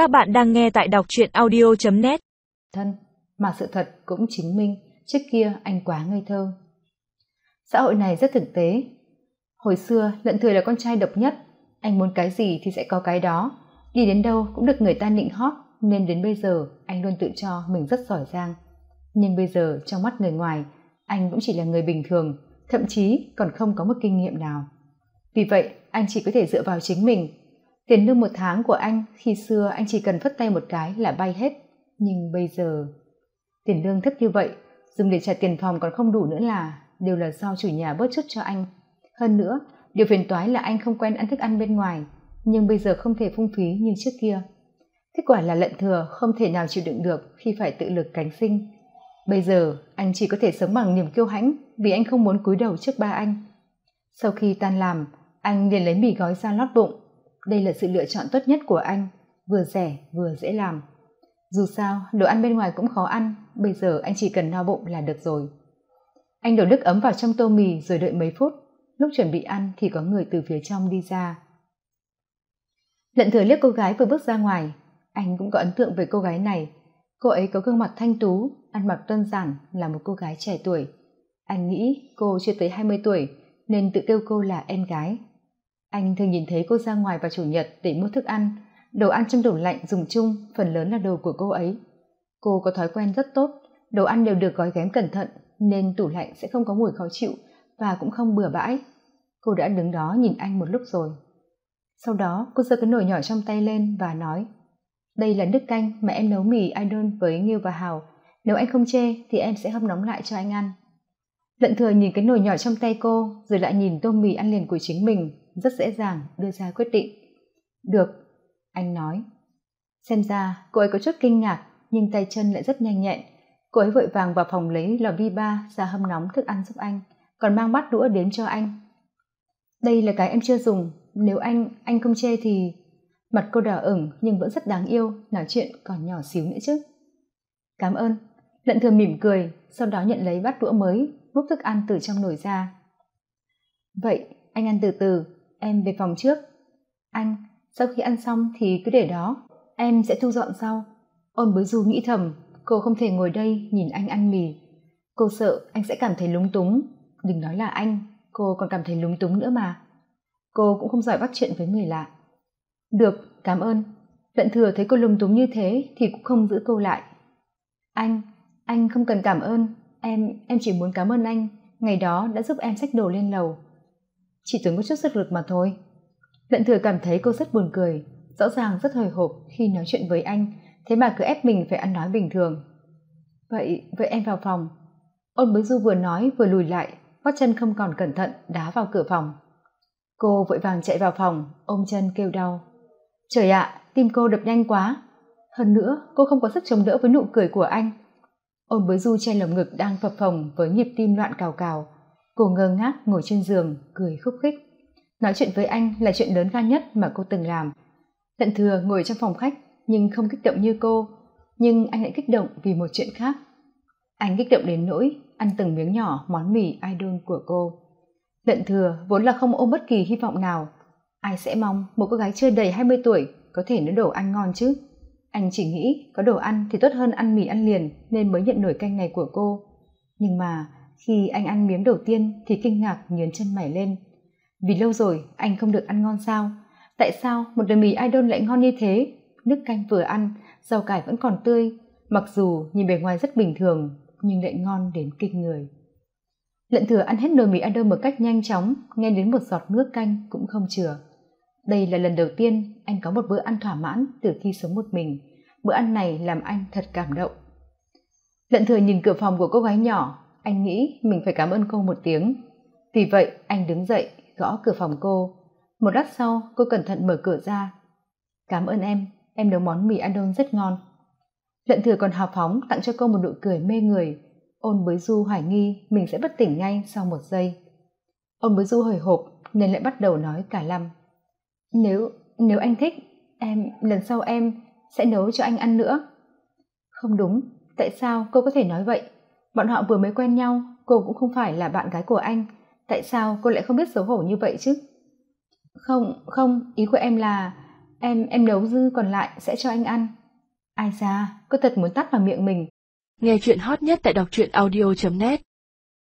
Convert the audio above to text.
Các bạn đang nghe tại đọc truyện audio.net Thân, mà sự thật cũng chứng minh trước kia anh quá ngây thơ. Xã hội này rất thực tế. Hồi xưa, lận thừa là con trai độc nhất. Anh muốn cái gì thì sẽ có cái đó. Đi đến đâu cũng được người ta nịnh hót, nên đến bây giờ anh luôn tự cho mình rất giỏi giang. Nhưng bây giờ trong mắt người ngoài, anh cũng chỉ là người bình thường, thậm chí còn không có một kinh nghiệm nào. Vì vậy, anh chỉ có thể dựa vào chính mình tiền lương một tháng của anh khi xưa anh chỉ cần phất tay một cái là bay hết. Nhưng bây giờ, tiền lương thấp như vậy, dùng để trả tiền phòng còn không đủ nữa là đều là do chủ nhà bớt chút cho anh. Hơn nữa, điều phiền toái là anh không quen ăn thức ăn bên ngoài, nhưng bây giờ không thể phung phí như trước kia. Kết quả là lận thừa, không thể nào chịu đựng được khi phải tự lực cánh sinh. Bây giờ, anh chỉ có thể sống bằng niềm kiêu hãnh vì anh không muốn cúi đầu trước ba anh. Sau khi tan làm, anh liền lấy mì gói ra lót bụng đây là sự lựa chọn tốt nhất của anh, vừa rẻ, vừa dễ làm. Dù sao, đồ ăn bên ngoài cũng khó ăn, bây giờ anh chỉ cần no bụng là được rồi. Anh đổ nước ấm vào trong tô mì rồi đợi mấy phút. Lúc chuẩn bị ăn thì có người từ phía trong đi ra. Lận thừa liếc cô gái vừa bước ra ngoài. Anh cũng có ấn tượng về cô gái này. Cô ấy có gương mặt thanh tú, ăn mặc đơn giản, là một cô gái trẻ tuổi. Anh nghĩ cô chưa tới hai mươi tuổi nên tự kêu cô là em gái anh thường nhìn thấy cô ra ngoài vào chủ nhật để mua thức ăn. Đồ ăn trong tủ lạnh dùng chung, phần lớn là đồ của cô ấy. Cô có thói quen rất tốt, đồ ăn đều được gói ghém cẩn thận, nên tủ lạnh sẽ không có mùi khó chịu và cũng không bừa bãi. Cô đã đứng đó nhìn anh một lúc rồi. Sau đó, cô giơ cái nồi nhỏ trong tay lên và nói, đây là nước canh mà em nấu mì idol với nghiêu và hào. Nếu anh không chê thì em sẽ hâm nóng lại cho anh ăn. Lận thừa nhìn cái nồi nhỏ trong tay cô, rồi lại nhìn tô mì ăn liền của chính mình rất dễ dàng đưa ra quyết định. Được, anh nói. Xem ra cô ấy có chút kinh ngạc, nhưng tay chân lại rất nhanh nhẹn. Cô ấy vội vàng vào phòng lấy lò vi ba ra hâm nóng thức ăn giúp anh, còn mang bát đũa đến cho anh. Đây là cái em chưa dùng, nếu anh anh không chê thì mặt cô đỏ ửng nhưng vẫn rất đáng yêu, nói chuyện còn nhỏ xíu nữa chứ. Cảm ơn. Lận thừa mỉm cười, sau đó nhận lấy bát đũa mới, múc thức ăn từ trong nồi ra. Vậy, anh ăn từ từ em về phòng trước. Anh, sau khi ăn xong thì cứ để đó. Em sẽ thu dọn sau. Ôn bối du nghĩ thầm, cô không thể ngồi đây nhìn anh ăn mì. Cô sợ anh sẽ cảm thấy lúng túng. Đừng nói là anh, cô còn cảm thấy lúng túng nữa mà. Cô cũng không giỏi bắt chuyện với người lạ. Được, cảm ơn. Lận thừa thấy cô lúng túng như thế thì cũng không giữ cô lại. Anh anh không cần cảm ơn. Em em chỉ muốn cảm ơn anh. Ngày đó đã giúp em xách đồ lên lầu chỉ tưởng có chút sức lực mà thôi. Lận thừa cảm thấy cô rất buồn cười, rõ ràng rất hồi hộp khi nói chuyện với anh, thế mà cứ ép mình phải ăn nói bình thường. Vậy vậy em vào phòng. Ôn bối du vừa nói vừa lùi lại gót chân không còn cẩn thận, đá vào cửa phòng. Cô vội vàng chạy vào phòng, ôm chân kêu đau. Trời ạ, tim cô đập nhanh quá. Hơn nữa, cô không có sức chống đỡ với nụ cười của anh. Ôn bối du che lồng ngực đang phập phồng với nhịp tim loạn cào cào cô ngơ ngác ngồi trên giường, cười khúc khích. Nói chuyện với anh là chuyện lớn gan nhất mà cô từng làm. Tận thừa ngồi trong phòng khách, nhưng không kích động như cô. Nhưng anh lại kích động vì một chuyện khác. Anh kích động đến nỗi ăn từng miếng nhỏ món mì idol của cô. Tận thừa vốn là không ôm bất kỳ hy vọng nào. Ai sẽ mong một cô gái chưa đầy hai mươi tuổi có thể nấu đồ ăn ngon chứ? Anh chỉ nghĩ có đồ ăn thì tốt hơn ăn mì ăn liền nên mới nhận nổi canh này của cô. Nhưng mà khi anh ăn miếng đầu tiên thì kinh ngạc nhớn chân mày lên. Vì lâu rồi anh không được ăn ngon sao? Tại sao một đời mì idol lại ngon như thế? Nước canh vừa ăn, rau cải vẫn còn tươi. Mặc dù nhìn bề ngoài rất bình thường, nhưng lại ngon đến kinh người. Lận thừa ăn hết nồi mì idol một cách nhanh chóng, nghe đến một giọt nước canh cũng không chừa. Đây là lần đầu tiên anh có một bữa ăn thỏa mãn từ khi sống một mình. Bữa ăn này làm anh thật cảm động. Lận thừa nhìn cửa phòng của cô gái nhỏ anh nghĩ mình phải cảm ơn cô một tiếng. Vì vậy, anh đứng dậy, gõ cửa phòng cô. Một lát sau, cô cẩn thận mở cửa ra. Cảm ơn em em nấu món mì ăn đôn rất ngon. Lận thừa còn hào phóng tặng cho cô một nụ cười mê người. Ôn bới du hoài nghi mình sẽ bất tỉnh ngay sau một giây. Ôn bới du hồi hộp nên lại bắt đầu nói cả lăm. Nếu nếu anh thích, em, lần sau em sẽ nấu cho anh ăn nữa. Không đúng, tại sao cô có thể nói vậy? Bọn họ vừa mới quen nhau, cô cũng không phải là bạn gái của anh. Tại sao cô lại không biết xấu hổ như vậy chứ? Không không, ý của em là em em nấu dư còn lại sẽ cho anh ăn. Ai ra cô thật muốn tắt vào miệng mình. Nghe chuyện hot nhất tại đọc truyện audio net.